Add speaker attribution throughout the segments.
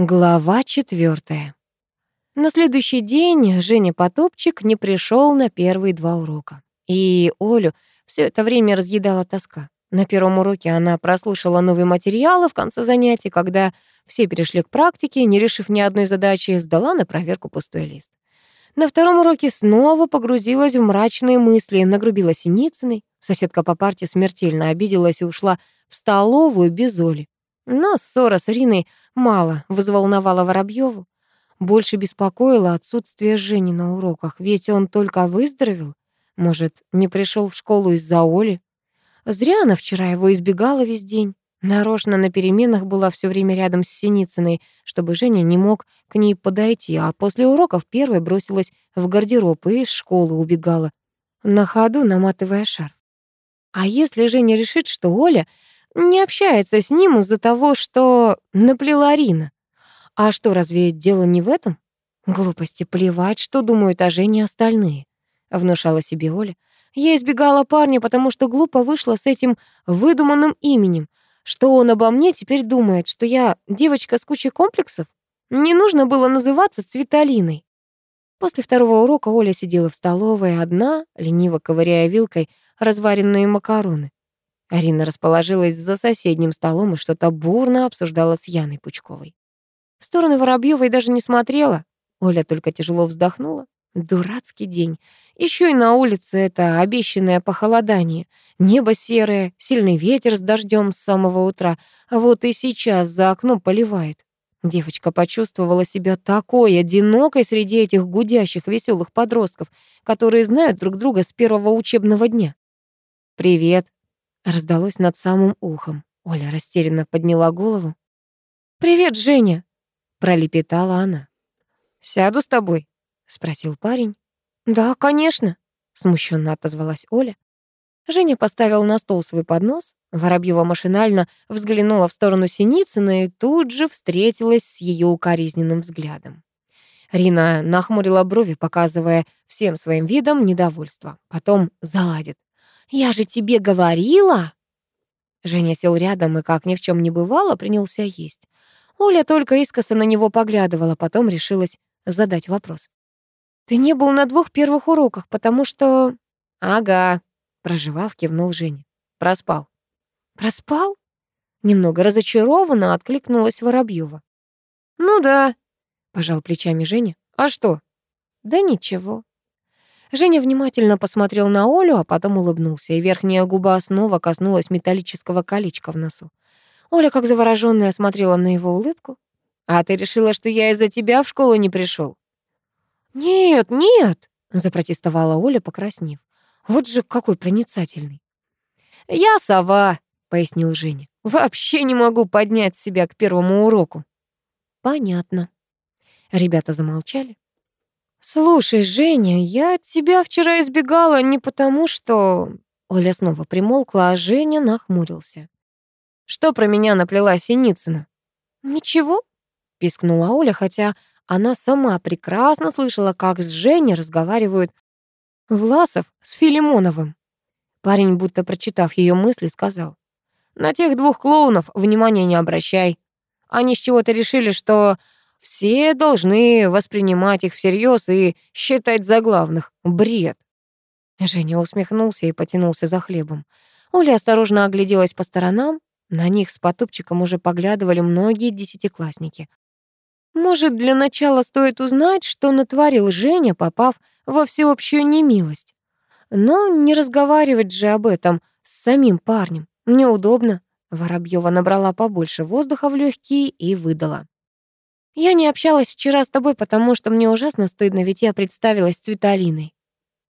Speaker 1: Глава четвертая. На следующий день Женя Потопчик не пришел на первые два урока. И Олю все это время разъедала тоска. На первом уроке она прослушала новые материалы в конце занятий, когда все перешли к практике, не решив ни одной задачи, сдала на проверку пустой лист. На втором уроке снова погрузилась в мрачные мысли, нагрубила Синицыной. Соседка по парте смертельно обиделась и ушла в столовую без Оли. Но ссора с Риной мало взволновала Воробьеву. Больше беспокоило отсутствие Жени на уроках, ведь он только выздоровел. Может, не пришел в школу из-за Оли? Зря она вчера его избегала весь день. Нарочно на переменах была все время рядом с Синицыной, чтобы Женя не мог к ней подойти, а после уроков первой бросилась в гардероб и из школы убегала, на ходу наматывая шарф. А если Женя решит, что Оля не общается с ним из-за того, что наплела Рина. А что, разве дело не в этом? Глупости, плевать, что думают о Жене остальные. Внушала себе Оля. Я избегала парня, потому что глупо вышла с этим выдуманным именем. Что он обо мне теперь думает, что я девочка с кучей комплексов? Не нужно было называться Цветалиной. После второго урока Оля сидела в столовой одна, лениво ковыряя вилкой разваренные макароны. Арина расположилась за соседним столом и что-то бурно обсуждала с Яной Пучковой. В сторону Воробьёвой даже не смотрела. Оля только тяжело вздохнула. Дурацкий день. Еще и на улице это обещанное похолодание. Небо серое, сильный ветер с дождем с самого утра. А вот и сейчас за окном поливает. Девочка почувствовала себя такой одинокой среди этих гудящих веселых подростков, которые знают друг друга с первого учебного дня. «Привет», Раздалось над самым ухом. Оля растерянно подняла голову. «Привет, Женя!» — пролепетала она. «Сяду с тобой?» — спросил парень. «Да, конечно», — смущенно отозвалась Оля. Женя поставил на стол свой поднос. Воробьева машинально взглянула в сторону Синицына и тут же встретилась с ее укоризненным взглядом. Рина нахмурила брови, показывая всем своим видом недовольство. Потом заладит. «Я же тебе говорила!» Женя сел рядом и, как ни в чем не бывало, принялся есть. Оля только искоса на него поглядывала, потом решилась задать вопрос. «Ты не был на двух первых уроках, потому что...» «Ага», — проживав, кивнул Женя. «Проспал». «Проспал?» Немного разочарованно откликнулась Воробьева. «Ну да», — пожал плечами Женя. «А что?» «Да ничего». Женя внимательно посмотрел на Олю, а потом улыбнулся, и верхняя губа снова коснулась металлического колечка в носу. Оля, как заворожённая, смотрела на его улыбку. «А ты решила, что я из-за тебя в школу не пришел? «Нет, нет!» — запротестовала Оля, покраснев. «Вот же какой проницательный!» «Я сова!» — пояснил Женя. «Вообще не могу поднять себя к первому уроку». «Понятно». Ребята замолчали. «Слушай, Женя, я от тебя вчера избегала не потому, что...» Оля снова примолкла, а Женя нахмурился. «Что про меня наплела Синицына?» «Ничего», — пискнула Оля, хотя она сама прекрасно слышала, как с Женей разговаривают Власов с Филимоновым. Парень, будто прочитав ее мысли, сказал. «На тех двух клоунов внимания не обращай. Они с чего-то решили, что все должны воспринимать их всерьез и считать за главных. Бред. Женя усмехнулся и потянулся за хлебом. Оля осторожно огляделась по сторонам. На них с потупчиком уже поглядывали многие десятиклассники. Может, для начала стоит узнать, что натворил Женя, попав во всеобщую немилость. Но не разговаривать же об этом с самим парнем. Неудобно. Воробьева набрала побольше воздуха в легкие и выдала. Я не общалась вчера с тобой, потому что мне ужасно стыдно, ведь я представилась Цветалиной.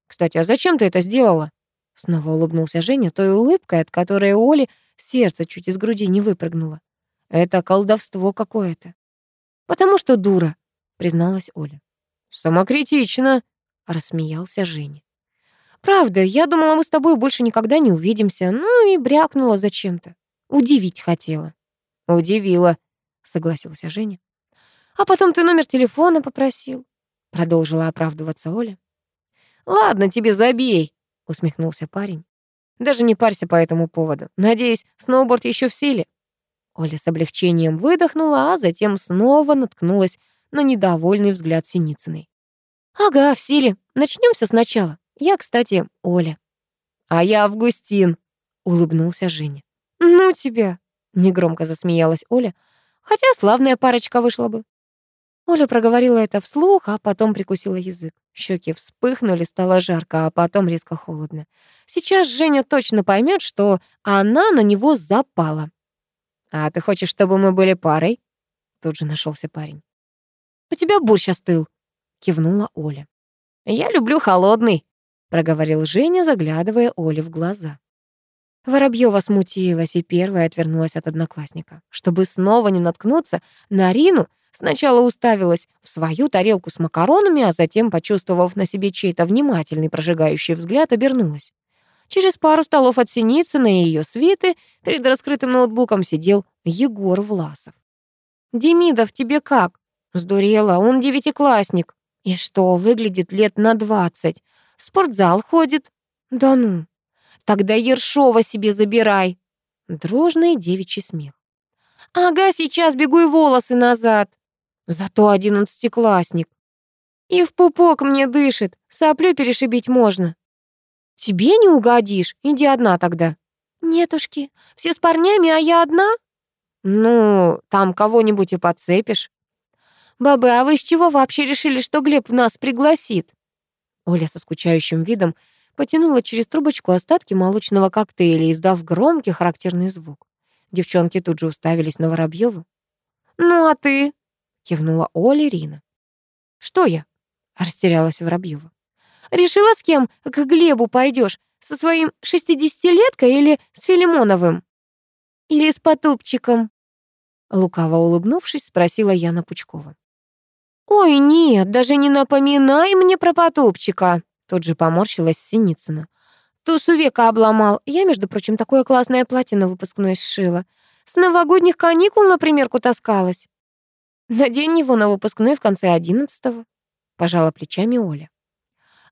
Speaker 1: Кстати, а зачем ты это сделала? Снова улыбнулся Женя той улыбкой, от которой у Оли сердце чуть из груди не выпрыгнуло. Это колдовство какое-то. Потому что дура, призналась Оля. Самокритично, рассмеялся Женя. Правда, я думала, мы с тобой больше никогда не увидимся, ну и брякнула зачем-то. Удивить хотела. Удивила, согласился Женя. А потом ты номер телефона попросил, продолжила оправдываться Оля. Ладно, тебе забей, усмехнулся парень. Даже не парься по этому поводу. Надеюсь, сноуборд еще в силе. Оля с облегчением выдохнула, а затем снова наткнулась на недовольный взгляд Синицыной. «Ага, в силе. Начнем все сначала. Я, кстати, Оля». «А я Августин», — улыбнулся Женя. «Ну тебя», — негромко засмеялась Оля, «хотя славная парочка вышла бы». Оля проговорила это вслух, а потом прикусила язык. Щеки вспыхнули, стало жарко, а потом резко холодно. Сейчас Женя точно поймет, что она на него запала. «А ты хочешь, чтобы мы были парой?» Тут же нашелся парень. «У тебя борщ остыл», — кивнула Оля. «Я люблю холодный», — проговорил Женя, заглядывая Оле в глаза. Воробьева смутилась и первая отвернулась от одноклассника. Чтобы снова не наткнуться на Рину, сначала уставилась в свою тарелку с макаронами, а затем, почувствовав на себе чей-то внимательный прожигающий взгляд, обернулась. Через пару столов от Синицына и ее свиты перед раскрытым ноутбуком сидел Егор Власов. «Демидов, тебе как?» Сдурела, он девятиклассник. И что, выглядит лет на двадцать. В спортзал ходит. Да ну. Тогда Ершова себе забирай. Дружный девичий смех. Ага, сейчас бегу и волосы назад. Зато одиннадцатиклассник. И в пупок мне дышит, соплю перешибить можно. Тебе не угодишь, иди одна тогда. Нетушки, все с парнями, а я одна? Ну, там кого-нибудь и подцепишь. «Бабы, а вы с чего вообще решили, что Глеб нас пригласит?» Оля со скучающим видом потянула через трубочку остатки молочного коктейля, издав громкий характерный звук. Девчонки тут же уставились на Воробьёву. «Ну, а ты?» — кивнула Оля Рина. «Что я?» — растерялась Воробьёва. «Решила, с кем к Глебу пойдешь? Со своим шестидесятилеткой или с Филимоновым?» «Или с Потупчиком?» Лукаво улыбнувшись, спросила Яна Пучкова. «Ой, нет, даже не напоминай мне про потопчика!» Тут же поморщилась Синицына. «Тусу века обломал. Я, между прочим, такое классное платье на выпускной сшила. С новогодних каникул на примерку таскалась. Надень его на выпускной в конце одиннадцатого», — пожала плечами Оля.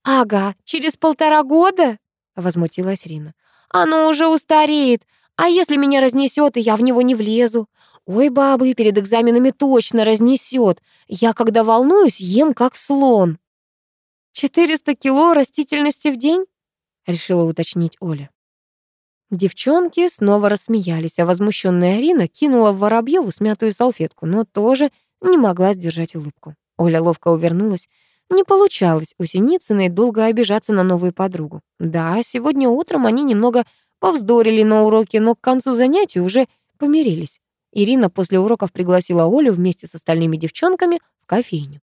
Speaker 1: «Ага, через полтора года?» — возмутилась Рина. «Оно уже устареет. А если меня разнесет, и я в него не влезу? Ой, бабы, перед экзаменами точно разнесет. Я, когда волнуюсь, ем как слон. «Четыреста кило растительности в день?» — решила уточнить Оля. Девчонки снова рассмеялись, а возмущенная Арина кинула в Воробьеву смятую салфетку, но тоже не могла сдержать улыбку. Оля ловко увернулась. Не получалось у Синицыной долго обижаться на новую подругу. Да, сегодня утром они немного повздорили на уроке, но к концу занятия уже помирились. Ирина после уроков пригласила Олю вместе с остальными девчонками в кофейню.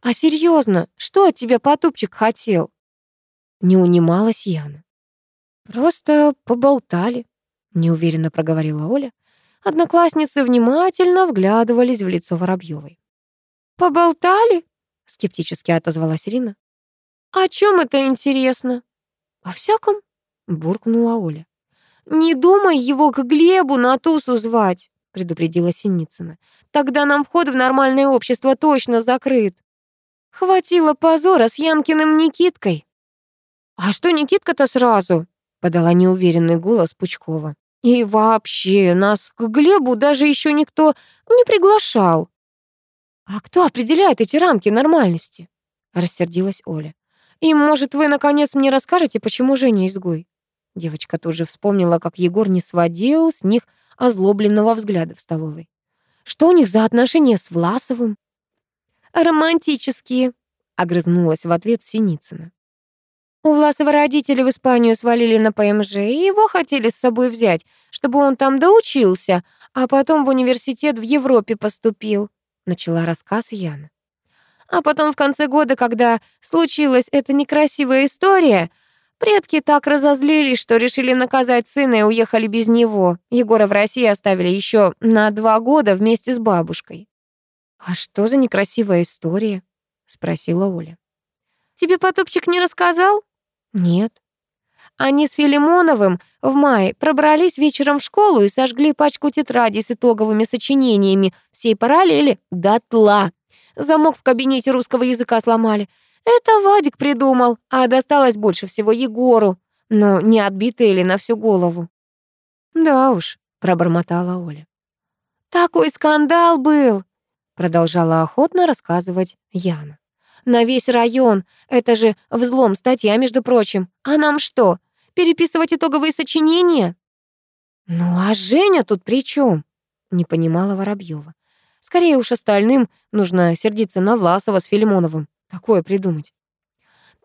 Speaker 1: «А серьезно, что от тебя потупчик хотел?» Не унималась Яна. «Просто поболтали», — неуверенно проговорила Оля. Одноклассницы внимательно вглядывались в лицо Воробьевой. «Поболтали?» — скептически отозвалась Ирина. «О чем это интересно?» «О всяком», — буркнула Оля. «Не думай его к Глебу на тусу звать предупредила Синицына. Тогда нам вход в нормальное общество точно закрыт. Хватило позора с Янкиным Никиткой. А что Никитка-то сразу? подала неуверенный голос Пучкова. И вообще, нас к Глебу даже еще никто не приглашал. А кто определяет эти рамки нормальности? рассердилась Оля. И, может, вы наконец мне расскажете, почему Женя изгой? Девочка тут же вспомнила, как Егор не сводил с них озлобленного взгляда в столовой. Что у них за отношения с Власовым? Романтические, огрызнулась в ответ Синицына. У Власова родители в Испанию свалили на ПМЖ, и его хотели с собой взять, чтобы он там доучился, а потом в университет в Европе поступил, начала рассказ Яна. А потом в конце года, когда случилась эта некрасивая история, Предки так разозлились, что решили наказать сына и уехали без него. Егора в России оставили еще на два года вместе с бабушкой. «А что за некрасивая история?» — спросила Оля. «Тебе потопчик не рассказал?» «Нет». Они с Филимоновым в мае пробрались вечером в школу и сожгли пачку тетрадей с итоговыми сочинениями всей параллели дотла. Замок в кабинете русского языка сломали. Это Вадик придумал, а досталось больше всего Егору. Но не отбитое или на всю голову. Да уж, пробормотала Оля. «Такой скандал был!» продолжала охотно рассказывать Яна. «На весь район. Это же взлом статья, между прочим. А нам что, переписывать итоговые сочинения?» «Ну а Женя тут при чем? не понимала Воробьева. «Скорее уж остальным нужно сердиться на Власова с Филимоновым. Такое придумать».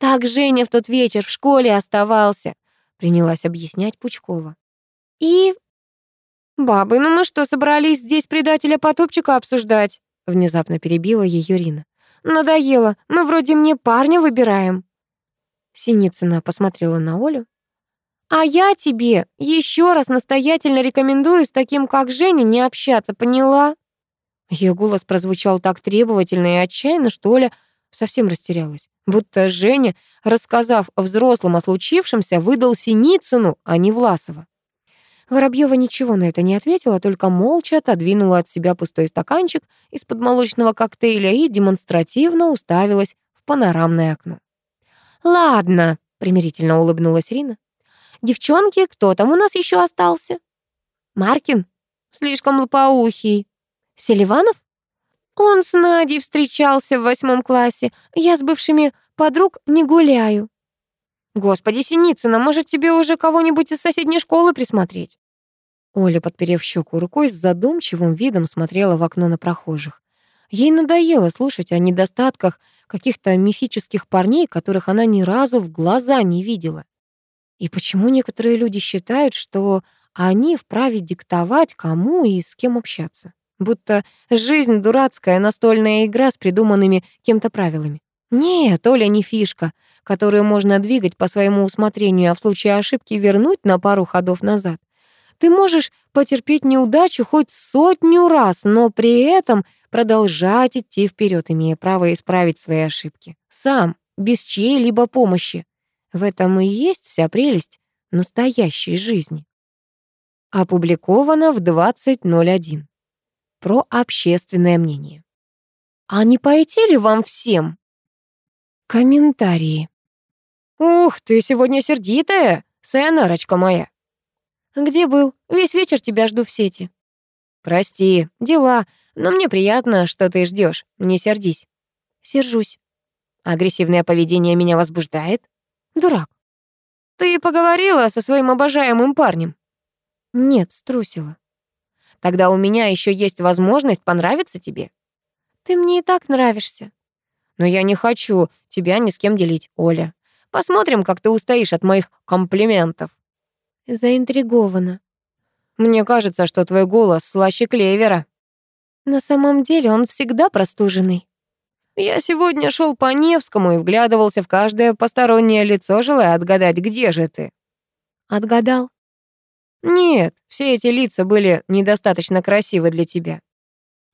Speaker 1: «Так Женя в тот вечер в школе оставался», — принялась объяснять Пучкова. «И...» «Бабы, ну мы что, собрались здесь предателя Потопчика обсуждать?» Внезапно перебила ее Рина. «Надоело. Мы вроде мне парня выбираем». Синицына посмотрела на Олю. «А я тебе еще раз настоятельно рекомендую с таким, как Женя, не общаться, поняла?» Ее голос прозвучал так требовательно и отчаянно, что Оля совсем растерялась. Будто Женя, рассказав взрослым о случившемся, выдал Синицыну, а не Власова. Воробьева ничего на это не ответила, только молча отодвинула от себя пустой стаканчик из-под молочного коктейля и демонстративно уставилась в панорамное окно. «Ладно», — примирительно улыбнулась Рина. «Девчонки, кто там у нас еще остался?» «Маркин? Слишком лопоухий. Селиванов? Он с Надей встречался в восьмом классе. Я с бывшими подруг не гуляю. «Господи, Синицына, может, тебе уже кого-нибудь из соседней школы присмотреть?» Оля, подперев щеку рукой, с задумчивым видом смотрела в окно на прохожих. Ей надоело слушать о недостатках каких-то мифических парней, которых она ни разу в глаза не видела. И почему некоторые люди считают, что они вправе диктовать, кому и с кем общаться? Будто жизнь — дурацкая настольная игра с придуманными кем-то правилами. Нет, Оля не фишка, которую можно двигать по своему усмотрению, а в случае ошибки вернуть на пару ходов назад. Ты можешь потерпеть неудачу хоть сотню раз, но при этом продолжать идти вперед, имея право исправить свои ошибки. Сам, без чьей-либо помощи. В этом и есть вся прелесть настоящей жизни. Опубликовано в 20.01. Про общественное мнение. А не пойти ли вам всем Комментарии. «Ух, ты сегодня сердитая, сайонарочка моя!» «Где был? Весь вечер тебя жду в сети». «Прости, дела, но мне приятно, что ты ждешь. Не сердись». «Сержусь». «Агрессивное поведение меня возбуждает?» «Дурак». «Ты поговорила со своим обожаемым парнем?» «Нет, струсила». «Тогда у меня еще есть возможность понравиться тебе». «Ты мне и так нравишься». Но я не хочу тебя ни с кем делить, Оля. Посмотрим, как ты устоишь от моих комплиментов». Заинтригована. «Мне кажется, что твой голос слаще клевера». На самом деле он всегда простуженный. Я сегодня шел по Невскому и вглядывался в каждое постороннее лицо, желая отгадать, где же ты. Отгадал? Нет, все эти лица были недостаточно красивы для тебя.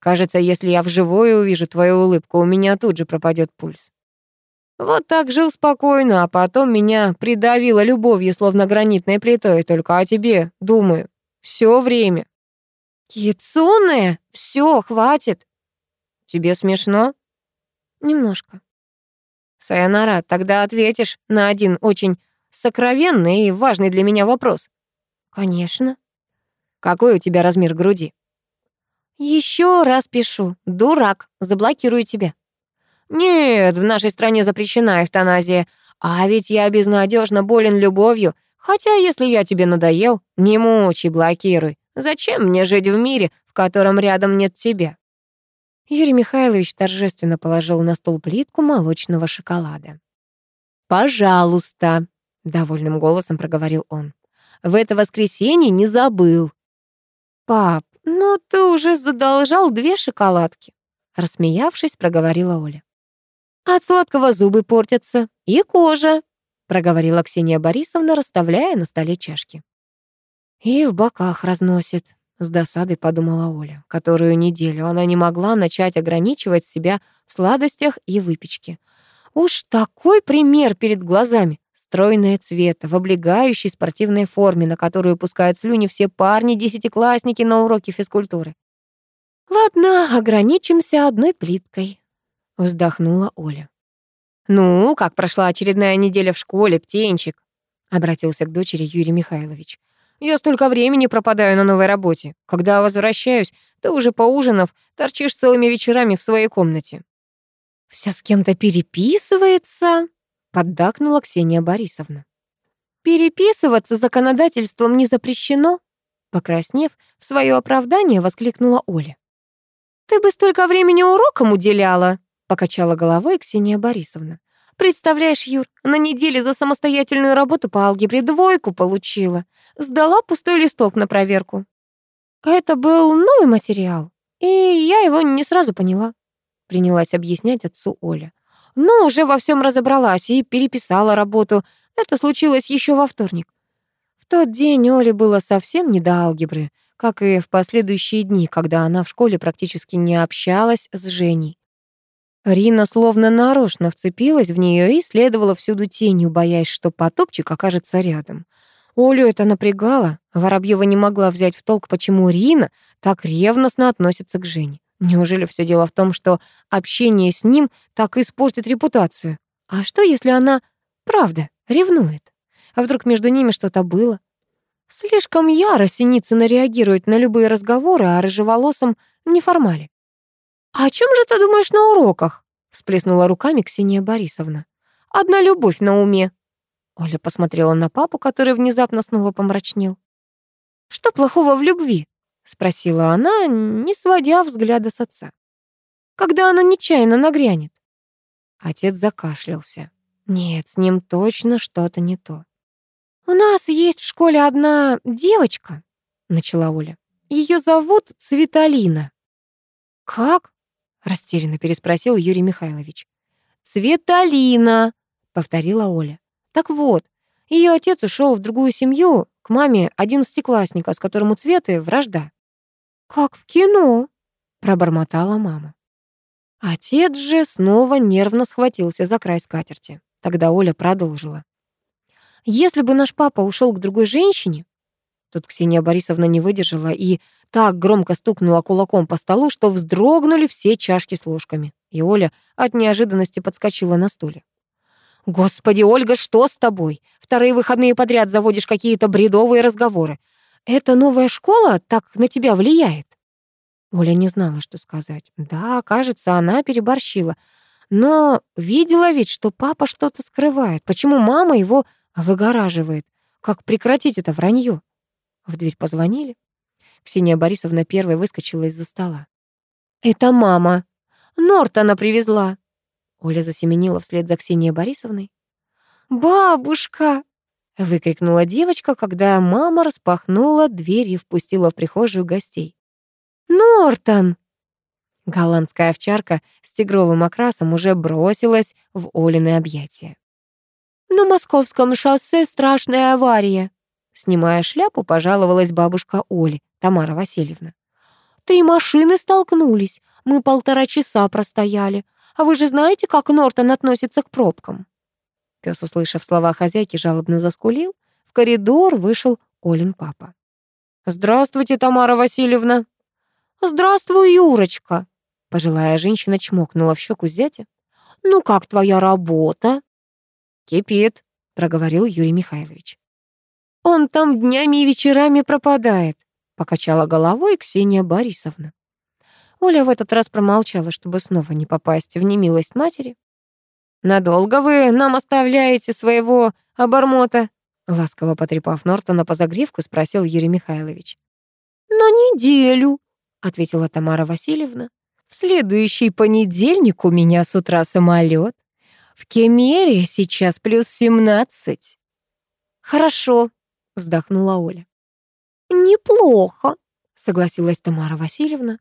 Speaker 1: Кажется, если я вживую увижу твою улыбку, у меня тут же пропадет пульс. Вот так жил спокойно, а потом меня придавило любовью, словно гранитной плитой, только о тебе думаю. Все время. Кицуне, все, хватит. Тебе смешно? Немножко. Сайонара, тогда ответишь на один очень сокровенный и важный для меня вопрос. Конечно. Какой у тебя размер груди? Еще раз пишу. Дурак, заблокирую тебя. Нет, в нашей стране запрещена эвтаназия. А ведь я безнадежно болен любовью. Хотя, если я тебе надоел, не мучай, блокируй. Зачем мне жить в мире, в котором рядом нет тебя? Юрий Михайлович торжественно положил на стол плитку молочного шоколада. «Пожалуйста», — довольным голосом проговорил он. «В это воскресенье не забыл». «Пап, «Ну, ты уже задолжал две шоколадки», — рассмеявшись, проговорила Оля. «От сладкого зубы портятся и кожа», — проговорила Ксения Борисовна, расставляя на столе чашки. «И в боках разносит», — с досадой подумала Оля, которую неделю она не могла начать ограничивать себя в сладостях и выпечке. Уж такой пример перед глазами стройное цвета, в облегающей спортивной форме, на которую пускают слюни все парни-десятиклассники на уроке физкультуры. «Ладно, ограничимся одной плиткой», — вздохнула Оля. «Ну, как прошла очередная неделя в школе, птенчик?» — обратился к дочери Юрий Михайлович. Я столько времени пропадаю на новой работе. Когда возвращаюсь, ты уже поужинав, торчишь целыми вечерами в своей комнате». «Всё с кем-то переписывается», — поддакнула Ксения Борисовна. «Переписываться законодательством не запрещено», — покраснев, в своё оправдание воскликнула Оля. «Ты бы столько времени урокам уделяла», — покачала головой Ксения Борисовна. «Представляешь, Юр, на неделе за самостоятельную работу по алгебре двойку получила. Сдала пустой листок на проверку. Это был новый материал, и я его не сразу поняла», — принялась объяснять отцу Оля. «Но уже во всем разобралась и переписала работу. Это случилось еще во вторник. В тот день Оле было совсем не до алгебры, как и в последующие дни, когда она в школе практически не общалась с Женей. Рина словно нарочно вцепилась в нее и следовала всюду тенью, боясь, что потопчик окажется рядом. Олю это напрягало. Воробьева не могла взять в толк, почему Рина так ревностно относится к Жене. Неужели все дело в том, что общение с ним так испортит репутацию? А что, если она правда ревнует? А вдруг между ними что-то было? Слишком яро Синицына реагирует на любые разговоры о рыжеволосом неформале. «А о чем же ты думаешь на уроках?» всплеснула руками Ксения Борисовна. «Одна любовь на уме». Оля посмотрела на папу, который внезапно снова помрачнел. «Что плохого в любви?» Спросила она, не сводя взгляда с отца. «Когда она нечаянно нагрянет?» Отец закашлялся. Нет, с ним точно что-то не то. «У нас есть в школе одна девочка», — начала Оля. Ее зовут Цветалина». «Как?» — растерянно переспросил Юрий Михайлович. «Цветалина», — повторила Оля. «Так вот, ее отец ушел в другую семью, к маме одиннадцатиклассника, с которым у Цветы вражда». «Как в кино», — пробормотала мама. Отец же снова нервно схватился за край скатерти. Тогда Оля продолжила. «Если бы наш папа ушел к другой женщине, Тут Ксения Борисовна не выдержала и так громко стукнула кулаком по столу, что вздрогнули все чашки с ложками. И Оля от неожиданности подскочила на стуле. «Господи, Ольга, что с тобой? Вторые выходные подряд заводишь какие-то бредовые разговоры. Эта новая школа так на тебя влияет?» Оля не знала, что сказать. Да, кажется, она переборщила. Но видела ведь, что папа что-то скрывает. Почему мама его выгораживает? Как прекратить это вранье? В дверь позвонили. Ксения Борисовна первой выскочила из-за стола. «Это мама. Нортона привезла». Оля засеменила вслед за Ксенией Борисовной. «Бабушка!» — выкрикнула девочка, когда мама распахнула дверь и впустила в прихожую гостей. «Нортон!» Голландская овчарка с тигровым окрасом уже бросилась в Олины объятия. «На московском шоссе страшная авария», Снимая шляпу, пожаловалась бабушка Оли, Тамара Васильевна. «Три машины столкнулись. Мы полтора часа простояли. А вы же знаете, как Нортон относится к пробкам?» Пес, услышав слова хозяйки, жалобно заскулил. В коридор вышел Олин папа. «Здравствуйте, Тамара Васильевна!» «Здравствуй, Юрочка!» Пожилая женщина чмокнула в щеку зятя. «Ну как твоя работа?» «Кипит», — проговорил Юрий Михайлович. Он там днями и вечерами пропадает», — покачала головой Ксения Борисовна. Оля в этот раз промолчала, чтобы снова не попасть в немилость матери. «Надолго вы нам оставляете своего обормота?» Ласково потрепав Нортона по загривку, спросил Юрий Михайлович. «На неделю», — ответила Тамара Васильевна. «В следующий понедельник у меня с утра самолет. В Кемере сейчас плюс семнадцать». «Хорошо», вздохнула Оля. «Неплохо», — согласилась Тамара Васильевна.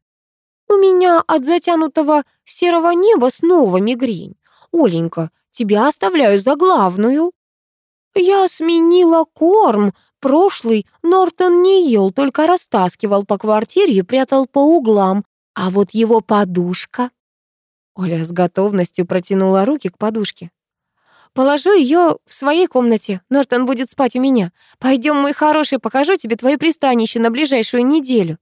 Speaker 1: «У меня от затянутого серого неба снова мигрень. Оленька, тебя оставляю за главную». «Я сменила корм. Прошлый Нортон не ел, только растаскивал по квартире и прятал по углам. А вот его подушка...» Оля с готовностью протянула руки к подушке. Положу ее в своей комнате. Нортон будет спать у меня. Пойдем, мой хороший, покажу тебе твое пристанище на ближайшую неделю».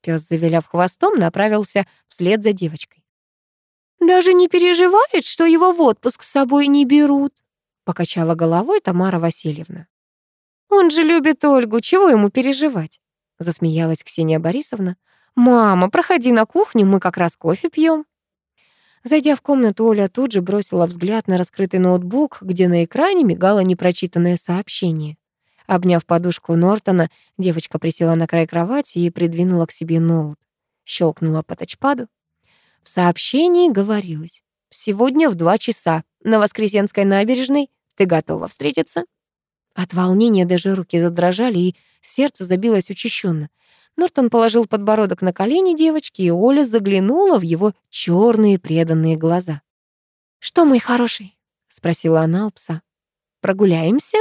Speaker 1: Пес, завиляв хвостом, направился вслед за девочкой. «Даже не переживает, что его в отпуск с собой не берут», покачала головой Тамара Васильевна. Он же любит Ольгу, чего ему переживать? Засмеялась Ксения Борисовна. «Мама, проходи на кухню, мы как раз кофе пьем. Зайдя в комнату, Оля тут же бросила взгляд на раскрытый ноутбук, где на экране мигало непрочитанное сообщение. Обняв подушку Нортона, девочка присела на край кровати и придвинула к себе ноут. Щелкнула по тачпаду. В сообщении говорилось «Сегодня в два часа на Воскресенской набережной. Ты готова встретиться?» От волнения даже руки задрожали, и сердце забилось учащенно. Нортон положил подбородок на колени девочки, и Оля заглянула в его черные преданные глаза. «Что, мой хороший?» — спросила она у пса. «Прогуляемся?»